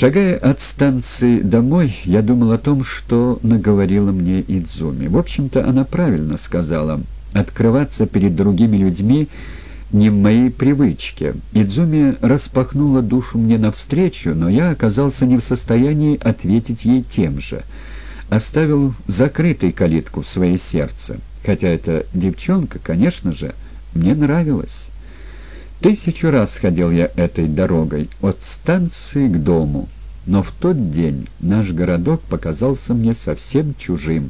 Шагая от станции домой, я думал о том, что наговорила мне Идзуми. В общем-то, она правильно сказала. Открываться перед другими людьми не в моей привычке. Идзуми распахнула душу мне навстречу, но я оказался не в состоянии ответить ей тем же. Оставил закрытой калитку в свое сердце. Хотя эта девчонка, конечно же, мне нравилась. Тысячу раз ходил я этой дорогой, от станции к дому, но в тот день наш городок показался мне совсем чужим.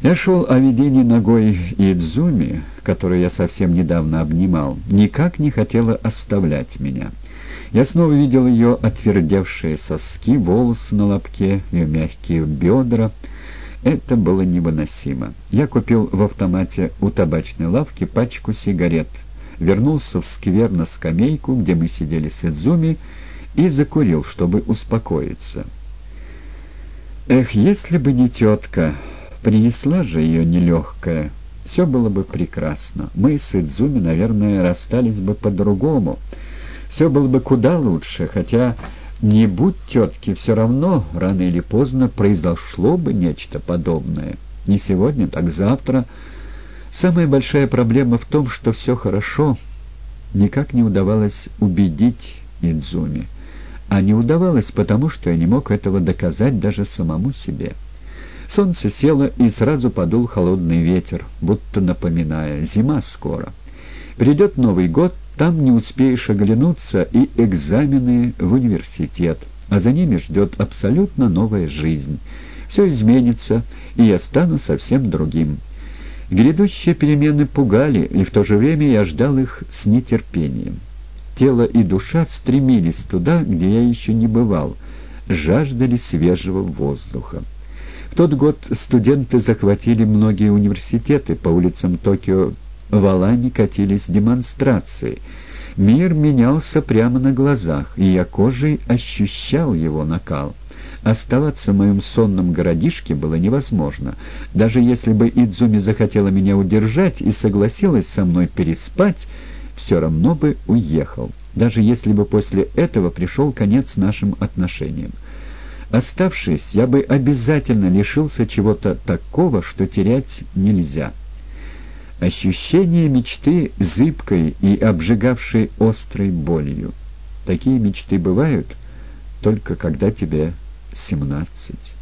Я шел о видении ногой Идзуми, которую я совсем недавно обнимал, никак не хотела оставлять меня. Я снова видел ее отвердевшие соски, волосы на лобке, ее мягкие бедра. Это было невыносимо. Я купил в автомате у табачной лавки пачку сигарет — вернулся в сквер на скамейку, где мы сидели с Идзуми, и закурил, чтобы успокоиться. Эх, если бы не тетка, принесла же ее нелегкая, все было бы прекрасно. Мы с Идзуми, наверное, расстались бы по-другому. Все было бы куда лучше, хотя не будь тетки, все равно рано или поздно произошло бы нечто подобное. Не сегодня, так завтра — Самая большая проблема в том, что все хорошо, никак не удавалось убедить Идзуми. А не удавалось потому, что я не мог этого доказать даже самому себе. Солнце село, и сразу подул холодный ветер, будто напоминая, зима скоро. Придет Новый год, там не успеешь оглянуться, и экзамены в университет, а за ними ждет абсолютно новая жизнь. Все изменится, и я стану совсем другим. Грядущие перемены пугали, и в то же время я ждал их с нетерпением. Тело и душа стремились туда, где я еще не бывал, жаждали свежего воздуха. В тот год студенты захватили многие университеты, по улицам Токио валами катились демонстрации. Мир менялся прямо на глазах, и я кожей ощущал его накал. Оставаться в моем сонном городишке было невозможно. Даже если бы Идзуми захотела меня удержать и согласилась со мной переспать, все равно бы уехал, даже если бы после этого пришел конец нашим отношениям. Оставшись, я бы обязательно лишился чего-то такого, что терять нельзя. Ощущение мечты зыбкой и обжигавшей острой болью. Такие мечты бывают только когда тебе семнадцать.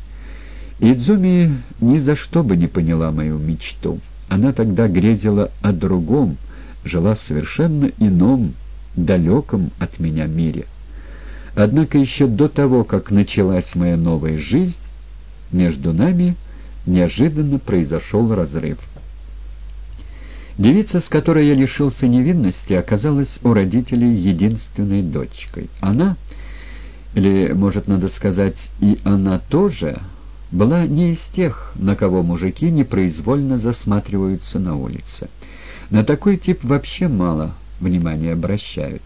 Идзуми ни за что бы не поняла мою мечту. Она тогда грезила о другом, жила в совершенно ином, далеком от меня мире. Однако еще до того, как началась моя новая жизнь, между нами неожиданно произошел разрыв. Девица, с которой я лишился невинности, оказалась у родителей единственной дочкой. Она или, может, надо сказать, и она тоже, была не из тех, на кого мужики непроизвольно засматриваются на улице. На такой тип вообще мало внимания обращают.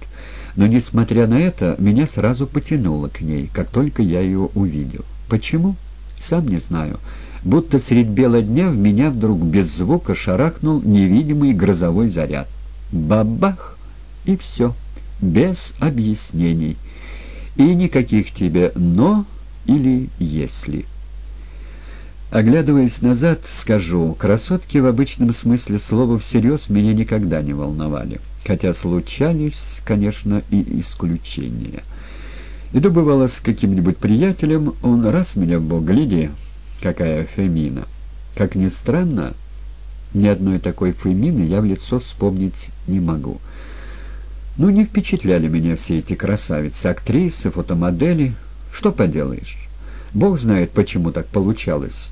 Но, несмотря на это, меня сразу потянуло к ней, как только я ее увидел. Почему? Сам не знаю. Будто средь бела дня в меня вдруг без звука шарахнул невидимый грозовой заряд. Бабах! И все. Без объяснений и никаких тебе «но» или «если». Оглядываясь назад, скажу, красотки в обычном смысле слова всерьез меня никогда не волновали, хотя случались, конечно, и исключения. Иду, бывало, с каким-нибудь приятелем, он раз меня в бок, гляди, какая фемина. Как ни странно, ни одной такой фемины я в лицо вспомнить не могу. Ну, не впечатляли меня все эти красавицы, актрисы, фотомодели. Что поделаешь? Бог знает, почему так получалось.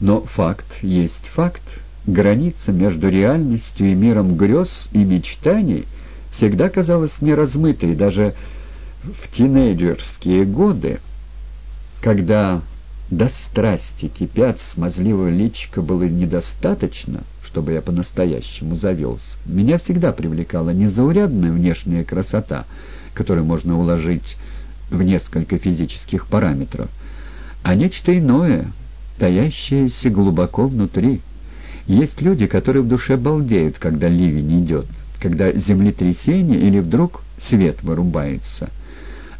Но факт есть факт. Граница между реальностью и миром грез и мечтаний всегда казалась мне размытой, даже в тинейджерские годы, когда до страсти кипят, смазливого личика было недостаточно — чтобы я по-настоящему завелся. Меня всегда привлекала незаурядная внешняя красота, которую можно уложить в несколько физических параметров, а нечто иное, таящееся глубоко внутри. Есть люди, которые в душе балдеют, когда ливень идет, когда землетрясение или вдруг свет вырубается.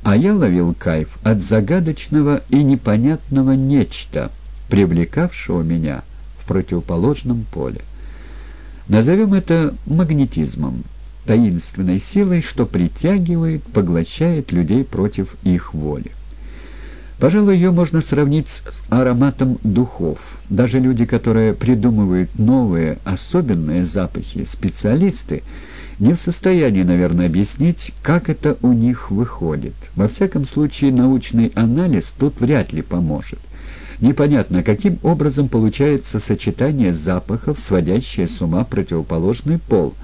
А я ловил кайф от загадочного и непонятного нечто, привлекавшего меня в противоположном поле. Назовем это магнетизмом, таинственной силой, что притягивает, поглощает людей против их воли. Пожалуй, ее можно сравнить с ароматом духов. Даже люди, которые придумывают новые, особенные запахи, специалисты, не в состоянии, наверное, объяснить, как это у них выходит. Во всяком случае, научный анализ тут вряд ли поможет. Непонятно, каким образом получается сочетание запахов, сводящее с ума противоположный пол,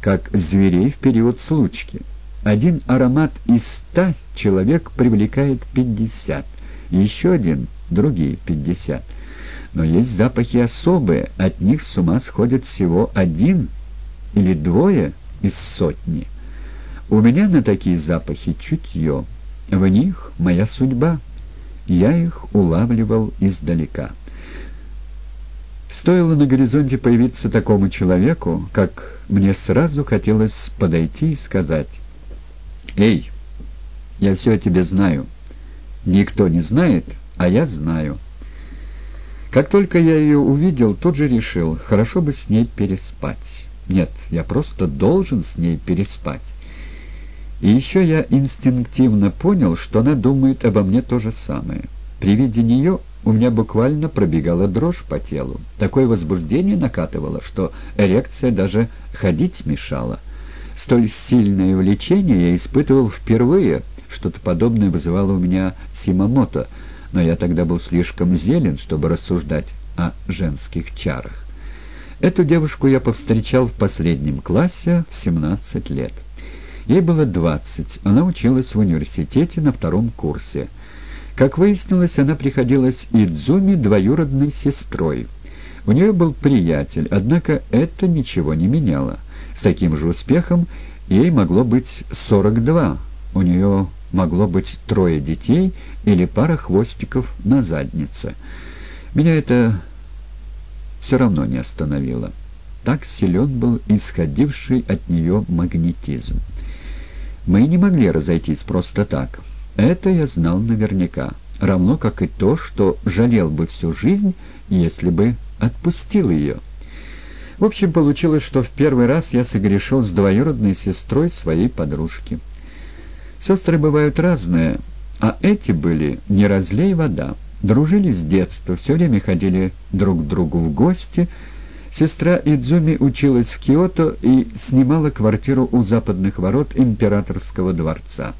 как зверей в период случки. Один аромат из ста человек привлекает пятьдесят еще один — другие пятьдесят. Но есть запахи особые, от них с ума сходит всего один или двое из сотни. У меня на такие запахи чутье, в них моя судьба. Я их улавливал издалека. Стоило на горизонте появиться такому человеку, как мне сразу хотелось подойти и сказать «Эй, я все о тебе знаю». Никто не знает, а я знаю. Как только я ее увидел, тут же решил, хорошо бы с ней переспать. Нет, я просто должен с ней переспать. И еще я инстинктивно понял, что она думает обо мне то же самое. При виде нее у меня буквально пробегала дрожь по телу. Такое возбуждение накатывало, что эрекция даже ходить мешала. Столь сильное влечение я испытывал впервые — что-то подобное вызывало у меня Симамото, но я тогда был слишком зелен, чтобы рассуждать о женских чарах. Эту девушку я повстречал в последнем классе в 17 лет. Ей было 20, она училась в университете на втором курсе. Как выяснилось, она приходилась Идзуми двоюродной сестрой. У нее был приятель, однако это ничего не меняло. С таким же успехом ей могло быть 42. У нее могло быть трое детей или пара хвостиков на заднице. Меня это все равно не остановило. Так силен был исходивший от нее магнетизм. Мы не могли разойтись просто так. Это я знал наверняка. Равно как и то, что жалел бы всю жизнь, если бы отпустил ее. В общем, получилось, что в первый раз я согрешил с двоюродной сестрой своей подружки. Сестры бывают разные, а эти были не разлей вода. Дружили с детства, все время ходили друг к другу в гости. Сестра Идзуми училась в Киото и снимала квартиру у западных ворот императорского дворца.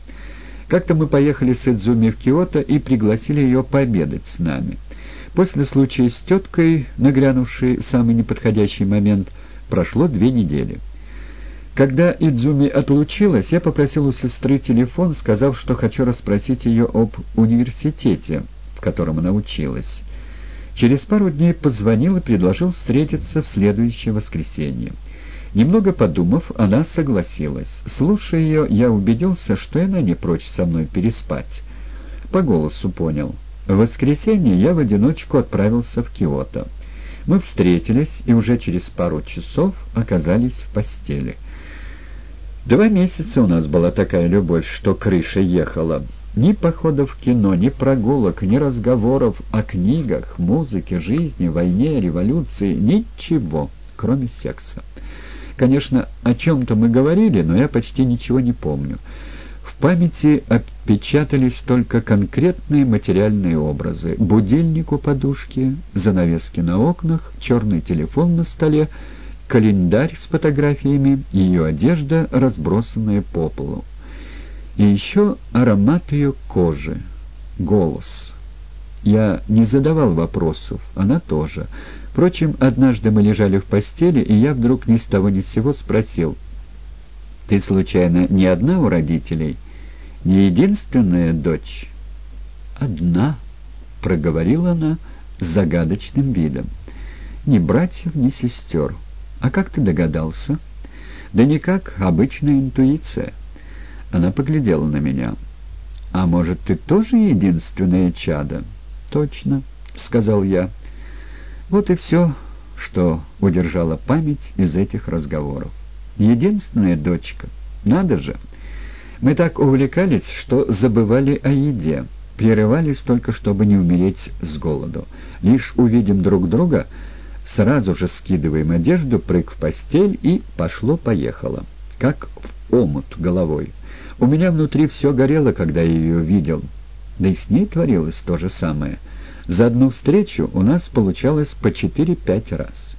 Как-то мы поехали с Идзуми в Киото и пригласили ее пообедать с нами. После случая с теткой, наглянувшей в самый неподходящий момент, прошло две недели. Когда Идзуми отлучилась, я попросил у сестры телефон, сказав, что хочу расспросить ее об университете, в котором она училась. Через пару дней позвонил и предложил встретиться в следующее воскресенье. Немного подумав, она согласилась. Слушая ее, я убедился, что она не прочь со мной переспать. По голосу понял. В воскресенье я в одиночку отправился в Киото. Мы встретились и уже через пару часов оказались в постели. Два месяца у нас была такая любовь, что крыша ехала. Ни походов в кино, ни прогулок, ни разговоров о книгах, музыке, жизни, войне, революции, ничего, кроме секса. Конечно, о чем-то мы говорили, но я почти ничего не помню. В памяти отпечатались только конкретные материальные образы. Будильник у подушки, занавески на окнах, черный телефон на столе — календарь с фотографиями, ее одежда, разбросанная по полу. И еще аромат ее кожи, голос. Я не задавал вопросов, она тоже. Впрочем, однажды мы лежали в постели, и я вдруг ни с того ни с сего спросил, «Ты, случайно, не одна у родителей? Не единственная дочь?» «Одна», — проговорила она с загадочным видом. «Ни братьев, ни сестер». «А как ты догадался?» «Да никак, обычная интуиция». Она поглядела на меня. «А может, ты тоже единственное чадо?» «Точно», — сказал я. Вот и все, что удержала память из этих разговоров. «Единственная дочка. Надо же!» Мы так увлекались, что забывали о еде, прерывались только, чтобы не умереть с голоду. Лишь увидим друг друга, сразу же скидываем одежду, прыг в постель и пошло-поехало, как в омут головой. У меня внутри все горело, когда я ее видел, да и с ней творилось то же самое. За одну встречу у нас получалось по четыре-пять раз.